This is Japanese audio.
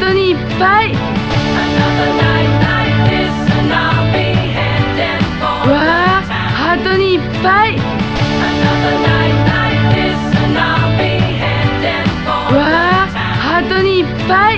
里にいっぱい。わあハートにいっぱい。わあハートにいっぱい。